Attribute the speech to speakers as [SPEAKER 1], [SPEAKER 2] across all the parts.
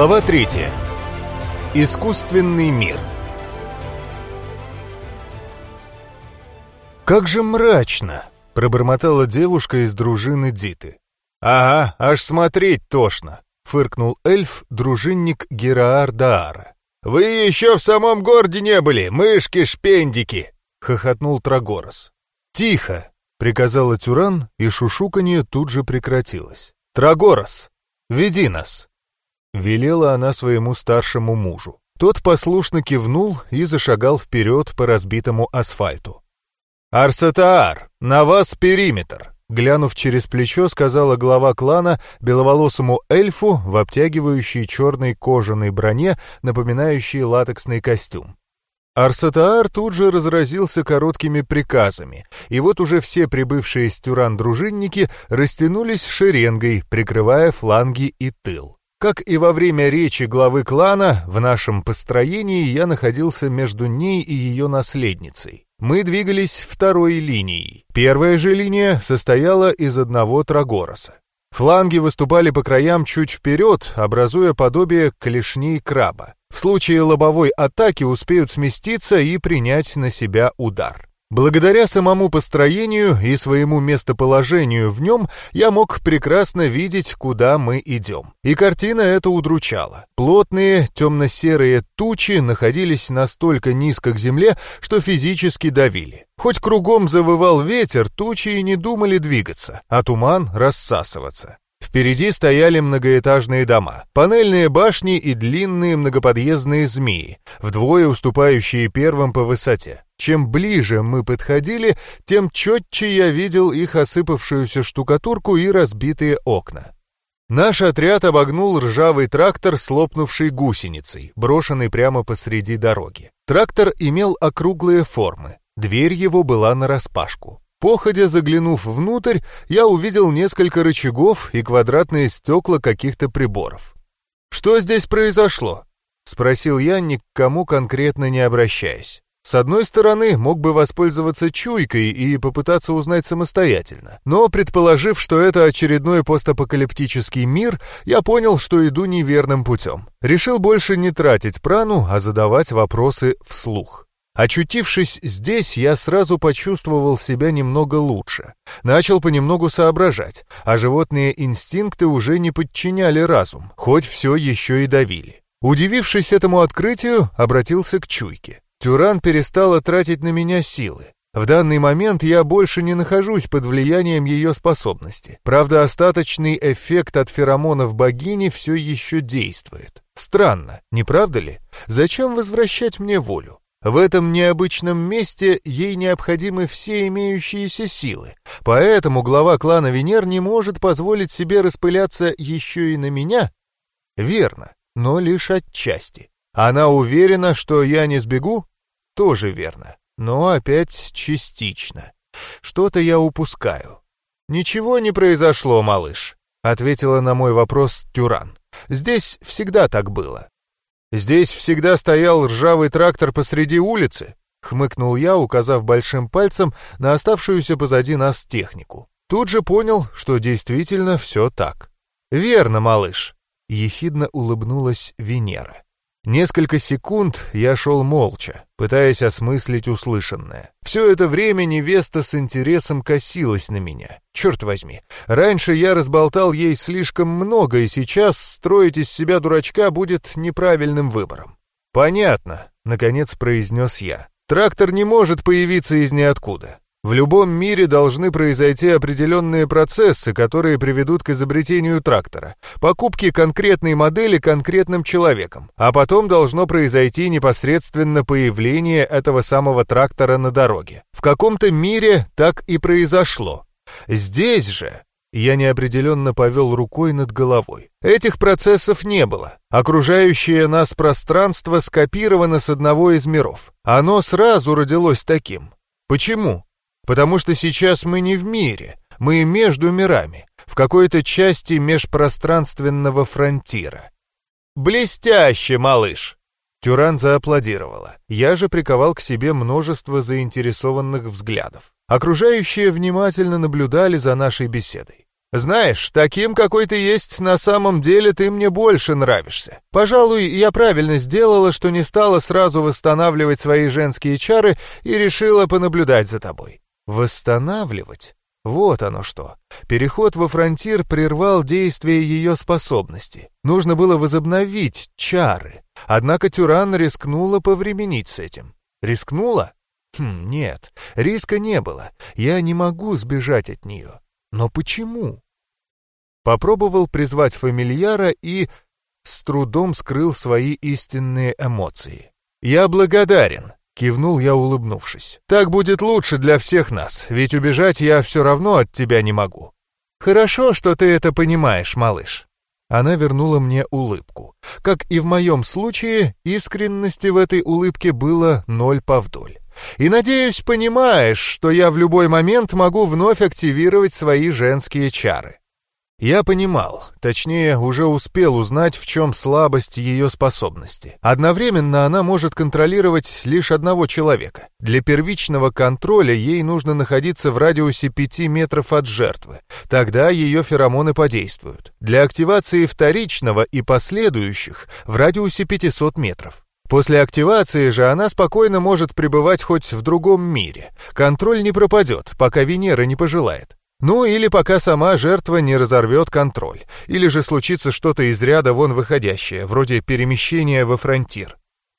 [SPEAKER 1] Глава третья. Искусственный мир. «Как же мрачно!» — пробормотала девушка из дружины Диты. «Ага, аж смотреть тошно!» — фыркнул эльф, дружинник Гераар Даара. «Вы еще в самом городе не были, мышки-шпендики!» — хохотнул Трагорос. «Тихо!» — приказала Тюран, и шушуканье тут же прекратилось. «Трагорос, веди нас!» Велела она своему старшему мужу. Тот послушно кивнул и зашагал вперед по разбитому асфальту. «Арсатаар, на вас периметр!» Глянув через плечо, сказала глава клана беловолосому эльфу в обтягивающей черной кожаной броне, напоминающей латексный костюм. Арсатаар тут же разразился короткими приказами, и вот уже все прибывшие с Тюран дружинники растянулись шеренгой, прикрывая фланги и тыл. Как и во время речи главы клана, в нашем построении я находился между ней и ее наследницей. Мы двигались второй линией. Первая же линия состояла из одного трагороса. Фланги выступали по краям чуть вперед, образуя подобие клешней краба. В случае лобовой атаки успеют сместиться и принять на себя удар. Благодаря самому построению и своему местоположению в нем я мог прекрасно видеть, куда мы идем. И картина эта удручала. Плотные темно-серые тучи находились настолько низко к земле, что физически давили. Хоть кругом завывал ветер, тучи и не думали двигаться, а туман рассасываться. Впереди стояли многоэтажные дома, панельные башни и длинные многоподъездные змеи, вдвое уступающие первым по высоте. Чем ближе мы подходили, тем четче я видел их осыпавшуюся штукатурку и разбитые окна. Наш отряд обогнул ржавый трактор с лопнувшей гусеницей, брошенный прямо посреди дороги. Трактор имел округлые формы, дверь его была нараспашку. Походя заглянув внутрь, я увидел несколько рычагов и квадратные стекла каких-то приборов. «Что здесь произошло?» — спросил я, ни к кому конкретно не обращаясь. С одной стороны, мог бы воспользоваться чуйкой и попытаться узнать самостоятельно. Но, предположив, что это очередной постапокалиптический мир, я понял, что иду неверным путем. Решил больше не тратить прану, а задавать вопросы вслух. Очутившись здесь, я сразу почувствовал себя немного лучше. Начал понемногу соображать, а животные инстинкты уже не подчиняли разум, хоть все еще и давили. Удивившись этому открытию, обратился к чуйке. Тюран перестала тратить на меня силы. В данный момент я больше не нахожусь под влиянием ее способности. Правда, остаточный эффект от феромонов богини все еще действует. Странно, не правда ли? Зачем возвращать мне волю? В этом необычном месте ей необходимы все имеющиеся силы, поэтому глава клана Венер не может позволить себе распыляться еще и на меня? Верно, но лишь отчасти. Она уверена, что я не сбегу? Тоже верно, но опять частично. Что-то я упускаю. «Ничего не произошло, малыш», — ответила на мой вопрос Тюран. «Здесь всегда так было. «Здесь всегда стоял ржавый трактор посреди улицы», — хмыкнул я, указав большим пальцем на оставшуюся позади нас технику. Тут же понял, что действительно все так. «Верно, малыш», — ехидно улыбнулась Венера. Несколько секунд я шел молча, пытаясь осмыслить услышанное. Все это время невеста с интересом косилась на меня. Черт возьми, раньше я разболтал ей слишком много, и сейчас строить из себя дурачка будет неправильным выбором. «Понятно», — наконец произнес я. «Трактор не может появиться из ниоткуда. В любом мире должны произойти определенные процессы, которые приведут к изобретению трактора, покупке конкретной модели конкретным человеком, а потом должно произойти непосредственно появление этого самого трактора на дороге. В каком-то мире так и произошло. Здесь же я неопределенно повел рукой над головой. Этих процессов не было. Окружающее нас пространство скопировано с одного из миров. Оно сразу родилось таким. Почему? Потому что сейчас мы не в мире, мы между мирами, в какой-то части межпространственного фронтира. «Блестяще, малыш!» Тюран зааплодировала. Я же приковал к себе множество заинтересованных взглядов. Окружающие внимательно наблюдали за нашей беседой. Знаешь, таким, какой ты есть, на самом деле ты мне больше нравишься. Пожалуй, я правильно сделала, что не стала сразу восстанавливать свои женские чары и решила понаблюдать за тобой. Восстанавливать? Вот оно что. Переход во фронтир прервал действие ее способности. Нужно было возобновить чары. Однако Тюран рискнула повременить с этим. Рискнула? Хм, нет, риска не было. Я не могу сбежать от нее. Но почему? Попробовал призвать фамильяра и с трудом скрыл свои истинные эмоции. «Я благодарен», — кивнул я, улыбнувшись. «Так будет лучше для всех нас, ведь убежать я все равно от тебя не могу». «Хорошо, что ты это понимаешь, малыш». Она вернула мне улыбку. Как и в моем случае, искренности в этой улыбке было ноль повдоль. И, надеюсь, понимаешь, что я в любой момент могу вновь активировать свои женские чары. Я понимал, точнее, уже успел узнать, в чем слабость ее способности. Одновременно она может контролировать лишь одного человека. Для первичного контроля ей нужно находиться в радиусе 5 метров от жертвы. Тогда ее феромоны подействуют. Для активации вторичного и последующих в радиусе 500 метров. После активации же она спокойно может пребывать хоть в другом мире. Контроль не пропадет, пока Венера не пожелает. Ну или пока сама жертва не разорвет контроль, или же случится что-то из ряда вон выходящее, вроде перемещения во фронтир.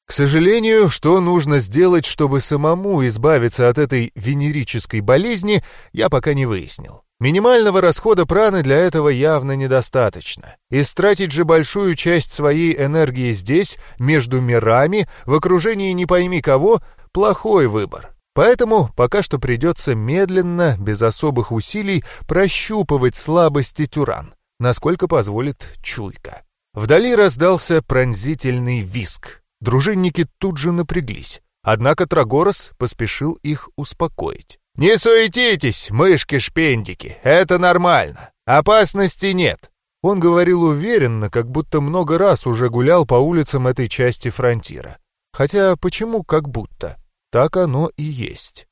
[SPEAKER 1] К сожалению, что нужно сделать, чтобы самому избавиться от этой венерической болезни, я пока не выяснил. Минимального расхода праны для этого явно недостаточно. Истратить же большую часть своей энергии здесь, между мирами, в окружении не пойми кого, плохой выбор. Поэтому пока что придется медленно, без особых усилий, прощупывать слабости тюран, насколько позволит чуйка. Вдали раздался пронзительный виск. Дружинники тут же напряглись. Однако Трагорос поспешил их успокоить. «Не суетитесь, мышки-шпендики, это нормально. Опасности нет». Он говорил уверенно, как будто много раз уже гулял по улицам этой части фронтира. Хотя почему как будто? Так оно и есть.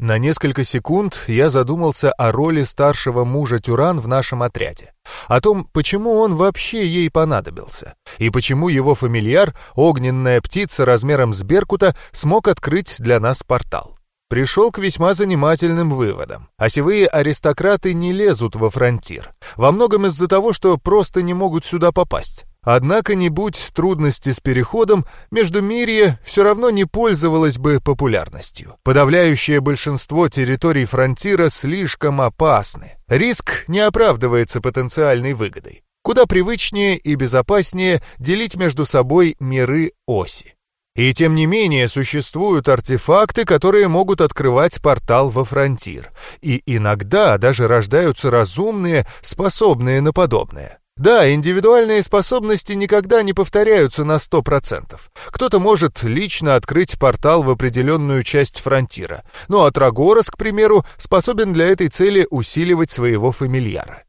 [SPEAKER 1] На несколько секунд я задумался о роли старшего мужа Тюран в нашем отряде, о том, почему он вообще ей понадобился, и почему его фамильяр, огненная птица размером с Беркута, смог открыть для нас портал пришел к весьма занимательным выводам. Осевые аристократы не лезут во фронтир, во многом из-за того, что просто не могут сюда попасть. Однако, не будь трудности с переходом, Междумирье все равно не пользовалось бы популярностью. Подавляющее большинство территорий фронтира слишком опасны. Риск не оправдывается потенциальной выгодой. Куда привычнее и безопаснее делить между собой миры оси. И тем не менее существуют артефакты, которые могут открывать портал во фронтир. И иногда даже рождаются разумные, способные на подобное. Да, индивидуальные способности никогда не повторяются на 100%. Кто-то может лично открыть портал в определенную часть фронтира. Ну а Трагорос, к примеру, способен для этой цели усиливать своего фамильяра.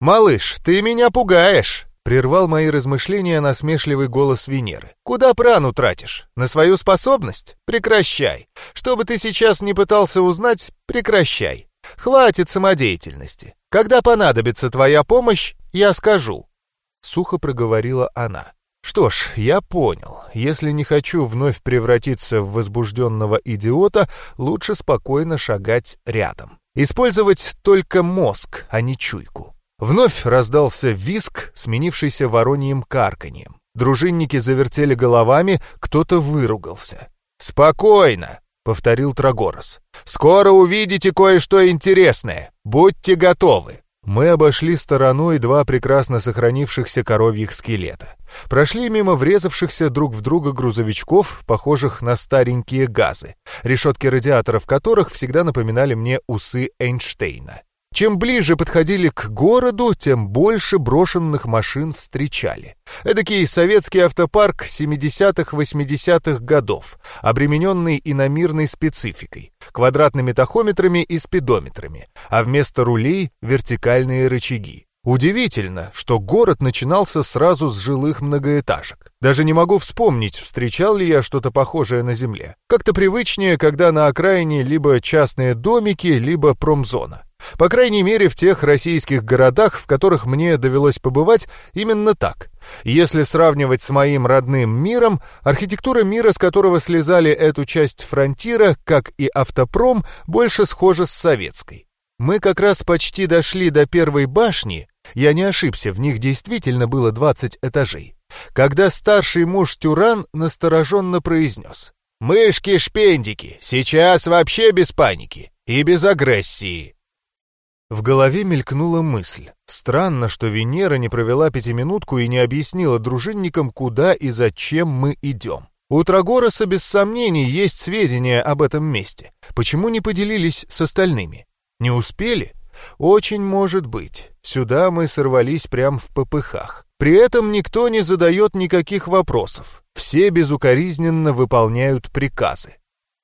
[SPEAKER 1] «Малыш, ты меня пугаешь!» Прервал мои размышления насмешливый голос Венеры. «Куда прану тратишь? На свою способность? Прекращай. Что бы ты сейчас не пытался узнать, прекращай. Хватит самодеятельности. Когда понадобится твоя помощь, я скажу». Сухо проговорила она. Что ж, я понял. Если не хочу вновь превратиться в возбужденного идиота, лучше спокойно шагать рядом. Использовать только мозг, а не чуйку. Вновь раздался виск, сменившийся вороньим карканьем. Дружинники завертели головами, кто-то выругался. «Спокойно!» — повторил Трагорос. «Скоро увидите кое-что интересное. Будьте готовы!» Мы обошли стороной два прекрасно сохранившихся коровьих скелета. Прошли мимо врезавшихся друг в друга грузовичков, похожих на старенькие газы, решетки радиаторов которых всегда напоминали мне усы Эйнштейна. Чем ближе подходили к городу, тем больше брошенных машин встречали. Эдакий советский автопарк 70-80-х годов, обремененный иномирной спецификой, квадратными тахометрами и спидометрами, а вместо рулей — вертикальные рычаги. Удивительно, что город начинался сразу с жилых многоэтажек. Даже не могу вспомнить, встречал ли я что-то похожее на земле. Как-то привычнее, когда на окраине либо частные домики, либо промзона. По крайней мере, в тех российских городах, в которых мне довелось побывать, именно так. Если сравнивать с моим родным миром, архитектура мира, с которого слезали эту часть фронтира, как и автопром, больше схожа с советской. Мы как раз почти дошли до первой башни, я не ошибся, в них действительно было 20 этажей, когда старший муж Тюран настороженно произнес. «Мышки-шпендики, сейчас вообще без паники и без агрессии». В голове мелькнула мысль. Странно, что Венера не провела пятиминутку и не объяснила дружинникам, куда и зачем мы идем. У Трагороса без сомнений есть сведения об этом месте. Почему не поделились с остальными? Не успели? Очень может быть. Сюда мы сорвались прямо в попыхах. При этом никто не задает никаких вопросов. Все безукоризненно выполняют приказы.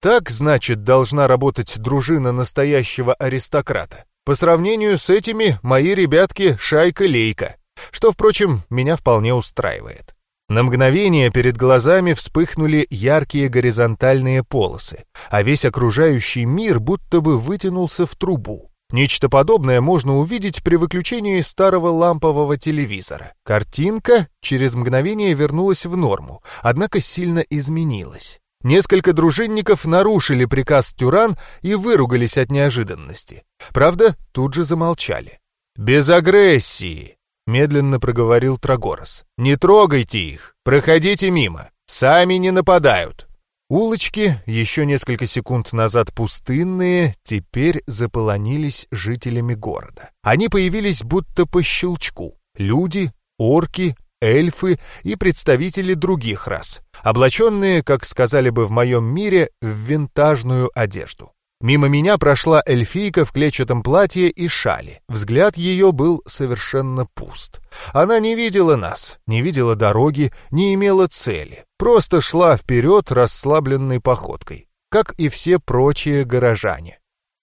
[SPEAKER 1] Так, значит, должна работать дружина настоящего аристократа. По сравнению с этими, мои ребятки — шайка-лейка, что, впрочем, меня вполне устраивает. На мгновение перед глазами вспыхнули яркие горизонтальные полосы, а весь окружающий мир будто бы вытянулся в трубу. Нечто подобное можно увидеть при выключении старого лампового телевизора. Картинка через мгновение вернулась в норму, однако сильно изменилась. Несколько дружинников нарушили приказ Тюран и выругались от неожиданности. Правда, тут же замолчали. «Без агрессии!» — медленно проговорил Трагорос. «Не трогайте их! Проходите мимо! Сами не нападают!» Улочки, еще несколько секунд назад пустынные, теперь заполонились жителями города. Они появились будто по щелчку. Люди, орки, эльфы и представители других рас, облаченные, как сказали бы в моем мире, в винтажную одежду. Мимо меня прошла эльфийка в клетчатом платье и шали. Взгляд ее был совершенно пуст. Она не видела нас, не видела дороги, не имела цели. Просто шла вперед расслабленной походкой, как и все прочие горожане.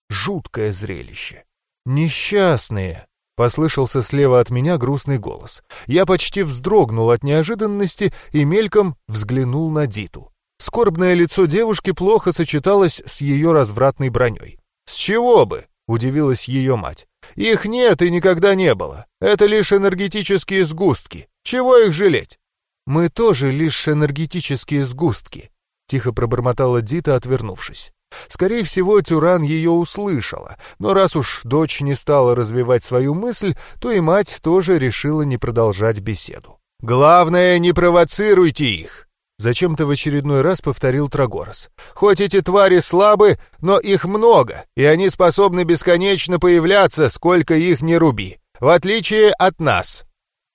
[SPEAKER 1] Жуткое зрелище. «Несчастные!» — послышался слева от меня грустный голос. Я почти вздрогнул от неожиданности и мельком взглянул на Диту. Скорбное лицо девушки плохо сочеталось с ее развратной броней. «С чего бы?» — удивилась ее мать. «Их нет и никогда не было. Это лишь энергетические сгустки. Чего их жалеть?» «Мы тоже лишь энергетические сгустки», — тихо пробормотала Дита, отвернувшись. Скорее всего, Тюран ее услышала, но раз уж дочь не стала развивать свою мысль, то и мать тоже решила не продолжать беседу. «Главное, не провоцируйте их!» Зачем-то в очередной раз повторил Трагорос. «Хоть эти твари слабы, но их много, и они способны бесконечно появляться, сколько их не руби. В отличие от нас».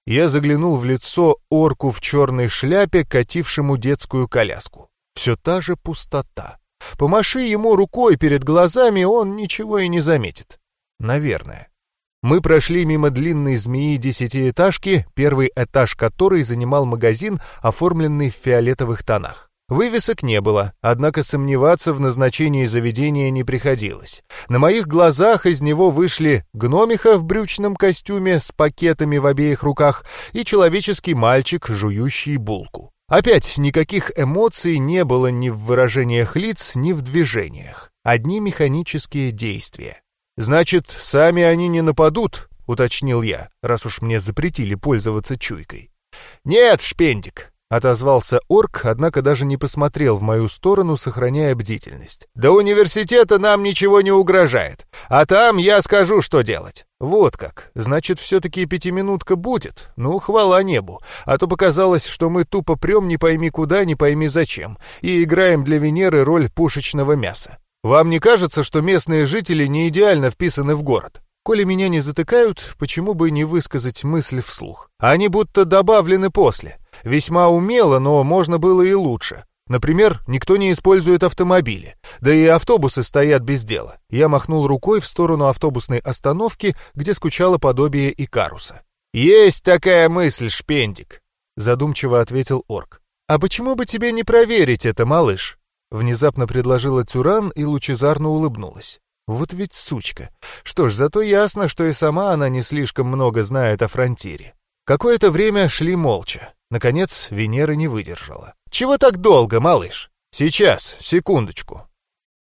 [SPEAKER 1] Я заглянул в лицо орку в черной шляпе, катившему детскую коляску. Все та же пустота. Помаши ему рукой перед глазами, он ничего и не заметит. Наверное. Мы прошли мимо длинной змеи десятиэтажки, первый этаж которой занимал магазин, оформленный в фиолетовых тонах. Вывесок не было, однако сомневаться в назначении заведения не приходилось. На моих глазах из него вышли гномиха в брючном костюме с пакетами в обеих руках и человеческий мальчик, жующий булку. Опять никаких эмоций не было ни в выражениях лиц, ни в движениях. Одни механические действия. «Значит, сами они не нападут?» — уточнил я, раз уж мне запретили пользоваться чуйкой. «Нет, шпендик!» — отозвался орк, однако даже не посмотрел в мою сторону, сохраняя бдительность. «До университета нам ничего не угрожает, а там я скажу, что делать». «Вот как. Значит, все-таки пятиминутка будет? Ну, хвала небу. А то показалось, что мы тупо прем не пойми куда, не пойми зачем, и играем для Венеры роль пушечного мяса. Вам не кажется, что местные жители не идеально вписаны в город? Коли меня не затыкают, почему бы не высказать мысль вслух? Они будто добавлены после. Весьма умело, но можно было и лучше. Например, никто не использует автомобили, да и автобусы стоят без дела. Я махнул рукой в сторону автобусной остановки, где скучало подобие Икаруса. «Есть такая мысль, Шпендик», — задумчиво ответил орк. «А почему бы тебе не проверить это, малыш?» Внезапно предложила Тюран и лучезарно улыбнулась. Вот ведь сучка. Что ж, зато ясно, что и сама она не слишком много знает о фронтире. Какое-то время шли молча. Наконец, Венера не выдержала. «Чего так долго, малыш?» «Сейчас, секундочку».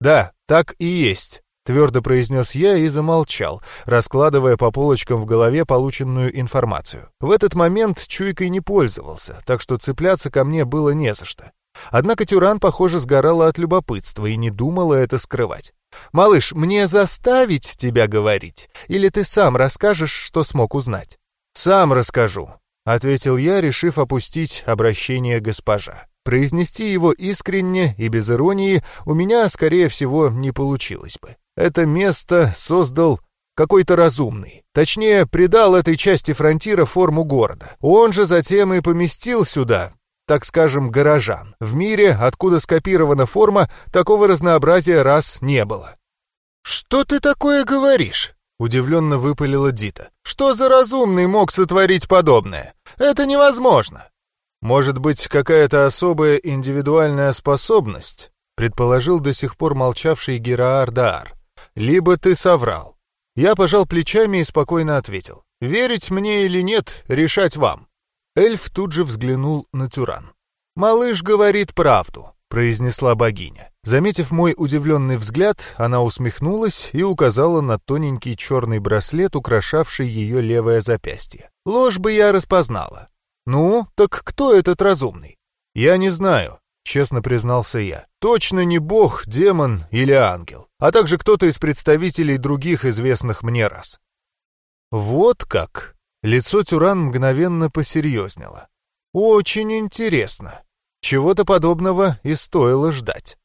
[SPEAKER 1] «Да, так и есть», — твердо произнес я и замолчал, раскладывая по полочкам в голове полученную информацию. В этот момент чуйкой не пользовался, так что цепляться ко мне было не за что. Однако Тюран, похоже, сгорала от любопытства и не думала это скрывать. «Малыш, мне заставить тебя говорить? Или ты сам расскажешь, что смог узнать?» «Сам расскажу», — ответил я, решив опустить обращение госпожа. Произнести его искренне и без иронии у меня, скорее всего, не получилось бы. Это место создал какой-то разумный. Точнее, придал этой части фронтира форму города. Он же затем и поместил сюда так скажем, горожан. В мире, откуда скопирована форма, такого разнообразия раз не было. «Что ты такое говоришь?» — удивленно выпалила Дита. «Что за разумный мог сотворить подобное? Это невозможно!» «Может быть, какая-то особая индивидуальная способность?» — предположил до сих пор молчавший Гераар Даар. «Либо ты соврал». Я пожал плечами и спокойно ответил. «Верить мне или нет, решать вам. Эльф тут же взглянул на Тюран. «Малыш говорит правду», — произнесла богиня. Заметив мой удивленный взгляд, она усмехнулась и указала на тоненький черный браслет, украшавший ее левое запястье. Ложь бы я распознала. «Ну, так кто этот разумный?» «Я не знаю», — честно признался я. «Точно не бог, демон или ангел, а также кто-то из представителей других известных мне рас». «Вот как!» Лицо Тюран мгновенно посерьезнело. «Очень интересно. Чего-то подобного и стоило ждать».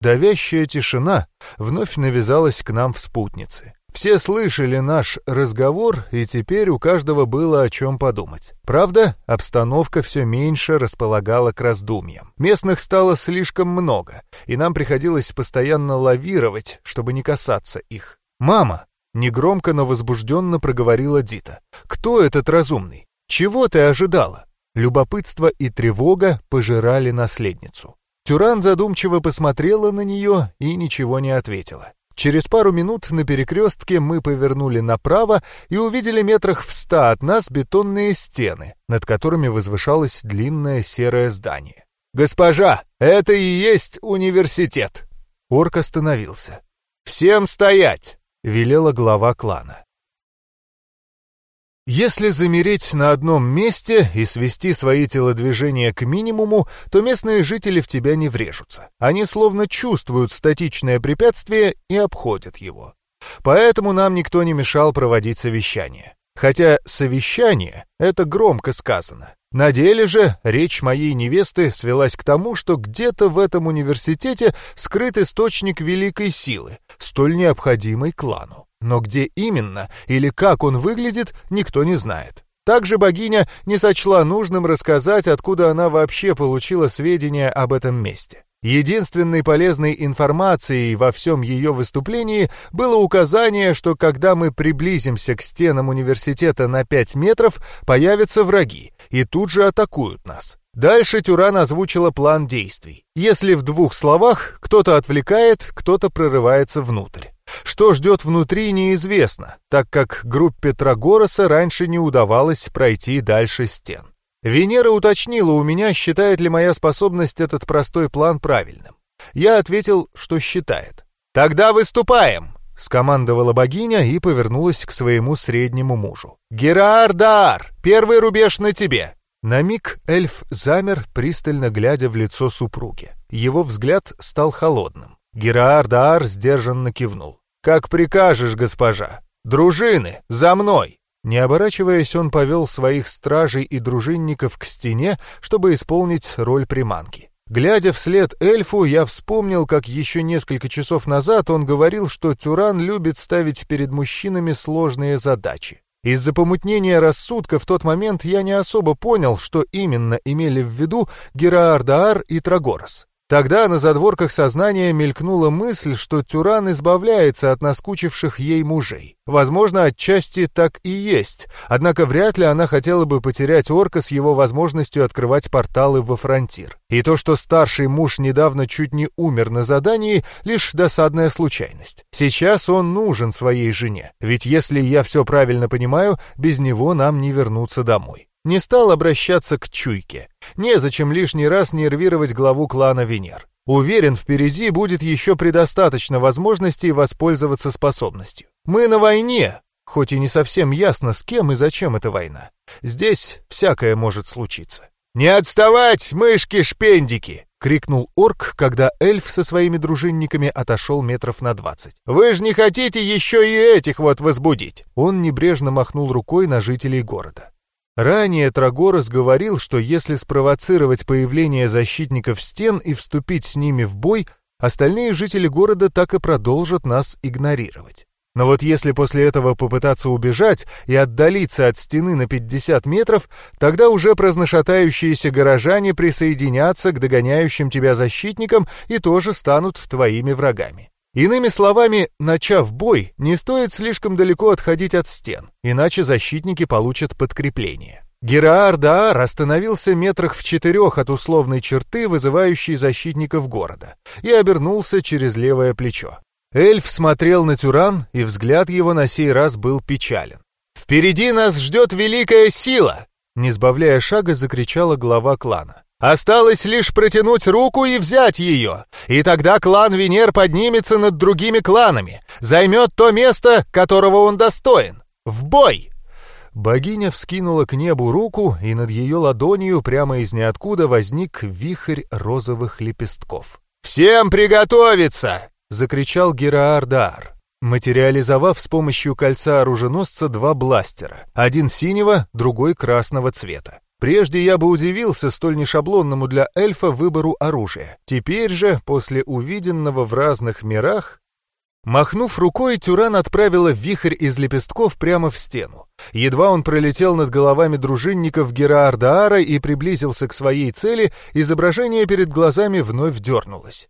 [SPEAKER 1] Давящая тишина вновь навязалась к нам в спутнице. Все слышали наш разговор, и теперь у каждого было о чем подумать. Правда, обстановка все меньше располагала к раздумьям. Местных стало слишком много, и нам приходилось постоянно лавировать, чтобы не касаться их. «Мама!» Негромко, но возбужденно проговорила Дита. «Кто этот разумный? Чего ты ожидала?» Любопытство и тревога пожирали наследницу. Тюран задумчиво посмотрела на нее и ничего не ответила. Через пару минут на перекрестке мы повернули направо и увидели метрах в ста от нас бетонные стены, над которыми возвышалось длинное серое здание. «Госпожа, это и есть университет!» Орк остановился. «Всем стоять!» — велела глава клана. Если замереть на одном месте и свести свои телодвижения к минимуму, то местные жители в тебя не врежутся. Они словно чувствуют статичное препятствие и обходят его. Поэтому нам никто не мешал проводить совещание. Хотя совещание — это громко сказано. На деле же речь моей невесты свелась к тому, что где-то в этом университете скрыт источник великой силы, столь необходимый клану. Но где именно или как он выглядит, никто не знает. Также богиня не сочла нужным рассказать, откуда она вообще получила сведения об этом месте. Единственной полезной информацией во всем ее выступлении было указание, что когда мы приблизимся к стенам университета на 5 метров, появятся враги и тут же атакуют нас. Дальше Тюран озвучила план действий. Если в двух словах, кто-то отвлекает, кто-то прорывается внутрь. Что ждет внутри, неизвестно, так как группе Трагороса раньше не удавалось пройти дальше стен. Венера уточнила у меня, считает ли моя способность этот простой план правильным. Я ответил, что считает. «Тогда выступаем!» — скомандовала богиня и повернулась к своему среднему мужу. «Гераар Даар, первый рубеж на тебе!» На миг эльф замер, пристально глядя в лицо супруги. Его взгляд стал холодным. Гераар Даар сдержанно кивнул. «Как прикажешь, госпожа! Дружины, за мной!» Не оборачиваясь, он повел своих стражей и дружинников к стене, чтобы исполнить роль приманки. Глядя вслед эльфу, я вспомнил, как еще несколько часов назад он говорил, что Тюран любит ставить перед мужчинами сложные задачи. Из-за помутнения рассудка в тот момент я не особо понял, что именно имели в виду Гераар и Трагорос. Тогда на задворках сознания мелькнула мысль, что Тюран избавляется от наскучивших ей мужей. Возможно, отчасти так и есть, однако вряд ли она хотела бы потерять орка с его возможностью открывать порталы во фронтир. И то, что старший муж недавно чуть не умер на задании, лишь досадная случайность. Сейчас он нужен своей жене, ведь если я все правильно понимаю, без него нам не вернуться домой. Не стал обращаться к чуйке. Незачем лишний раз нервировать главу клана Венер. Уверен, впереди будет еще предостаточно возможностей воспользоваться способностью. Мы на войне, хоть и не совсем ясно, с кем и зачем эта война. Здесь всякое может случиться. «Не отставать, мышки-шпендики!» — крикнул орк, когда эльф со своими дружинниками отошел метров на двадцать. «Вы же не хотите еще и этих вот возбудить!» Он небрежно махнул рукой на жителей города. Ранее Трагорос говорил, что если спровоцировать появление защитников стен и вступить с ними в бой, остальные жители города так и продолжат нас игнорировать. Но вот если после этого попытаться убежать и отдалиться от стены на 50 метров, тогда уже праздношатающиеся горожане присоединятся к догоняющим тебя защитникам и тоже станут твоими врагами. Иными словами, начав бой, не стоит слишком далеко отходить от стен, иначе защитники получат подкрепление. Гераар Даар остановился метрах в четырех от условной черты, вызывающей защитников города, и обернулся через левое плечо. Эльф смотрел на Тюран, и взгляд его на сей раз был печален. «Впереди нас ждет великая сила!» Не сбавляя шага, закричала глава клана. «Осталось лишь протянуть руку и взять ее, и тогда клан Венер поднимется над другими кланами, займет то место, которого он достоин. В бой!» Богиня вскинула к небу руку, и над ее ладонью прямо из ниоткуда возник вихрь розовых лепестков. «Всем приготовиться!» — закричал Гераардар, материализовав с помощью кольца оруженосца два бластера, один синего, другой красного цвета. Прежде я бы удивился столь нешаблонному для эльфа выбору оружия. Теперь же, после увиденного в разных мирах, Махнув рукой, Тюран отправила вихрь из лепестков прямо в стену. Едва он пролетел над головами дружинников Гераардаара и приблизился к своей цели, изображение перед глазами вновь дернулось.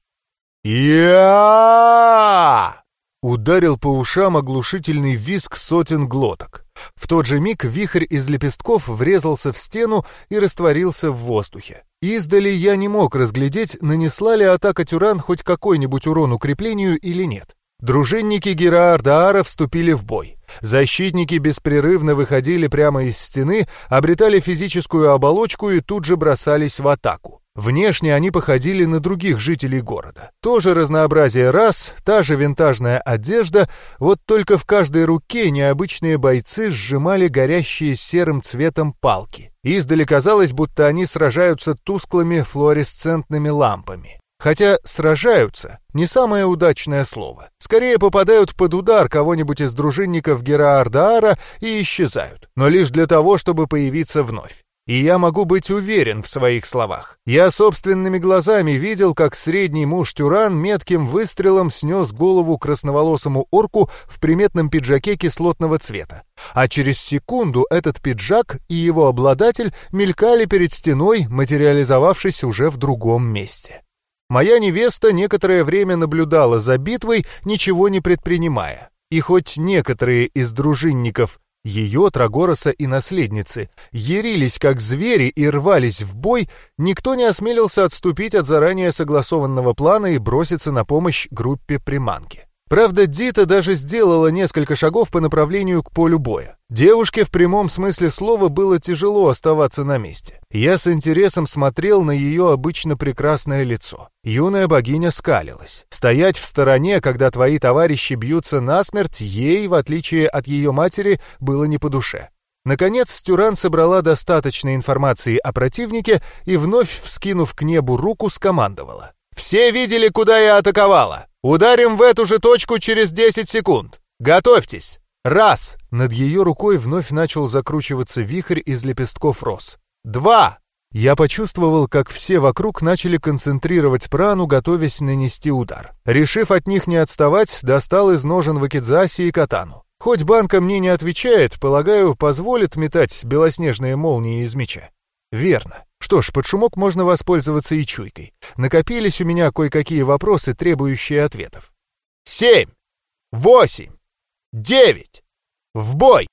[SPEAKER 1] я Ударил по ушам оглушительный визг сотен глоток. В тот же миг вихрь из лепестков врезался в стену и растворился в воздухе. Издали я не мог разглядеть, нанесла ли атака Тюран хоть какой-нибудь урон укреплению или нет. Дружинники Гераардаара вступили в бой. Защитники беспрерывно выходили прямо из стены, обретали физическую оболочку и тут же бросались в атаку. Внешне они походили на других жителей города. Тоже разнообразие рас, та же винтажная одежда, вот только в каждой руке необычные бойцы сжимали горящие серым цветом палки. Издали казалось, будто они сражаются тусклыми флуоресцентными лампами. Хотя «сражаются» — не самое удачное слово. Скорее попадают под удар кого-нибудь из дружинников Гераардаара и исчезают, но лишь для того, чтобы появиться вновь. И я могу быть уверен в своих словах. Я собственными глазами видел, как средний муж Тюран метким выстрелом снес голову красноволосому орку в приметном пиджаке кислотного цвета. А через секунду этот пиджак и его обладатель мелькали перед стеной, материализовавшись уже в другом месте. Моя невеста некоторое время наблюдала за битвой, ничего не предпринимая. И хоть некоторые из дружинников ее, Трагороса и наследницы ярились как звери и рвались в бой, никто не осмелился отступить от заранее согласованного плана и броситься на помощь группе приманки. Правда, Дита даже сделала несколько шагов по направлению к полю боя. Девушке в прямом смысле слова было тяжело оставаться на месте. Я с интересом смотрел на ее обычно прекрасное лицо. Юная богиня скалилась. Стоять в стороне, когда твои товарищи бьются насмерть, ей, в отличие от ее матери, было не по душе. Наконец, Тюран собрала достаточно информации о противнике и, вновь вскинув к небу руку, скомандовала. «Все видели, куда я атаковала! Ударим в эту же точку через 10 секунд! Готовьтесь! Раз!» Над ее рукой вновь начал закручиваться вихрь из лепестков роз. «Два!» Я почувствовал, как все вокруг начали концентрировать прану, готовясь нанести удар. Решив от них не отставать, достал из ножен вакидзаси и катану. Хоть банка мне не отвечает, полагаю, позволит метать белоснежные молнии из меча. Верно. Что ж, под шумок можно воспользоваться и чуйкой. Накопились у меня кое-какие вопросы, требующие ответов. Семь! Восемь! Девять! В бой!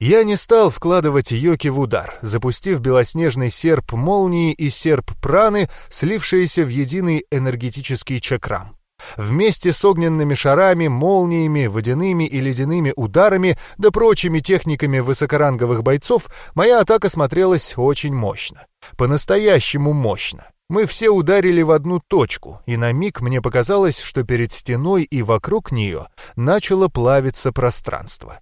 [SPEAKER 1] Я не стал вкладывать Йоки в удар, запустив белоснежный серп молнии и серп праны, слившиеся в единый энергетический чакрам. Вместе с огненными шарами, молниями, водяными и ледяными ударами, да прочими техниками высокоранговых бойцов, моя атака смотрелась очень мощно. По-настоящему мощно. Мы все ударили в одну точку, и на миг мне показалось, что перед стеной и вокруг нее начало плавиться пространство.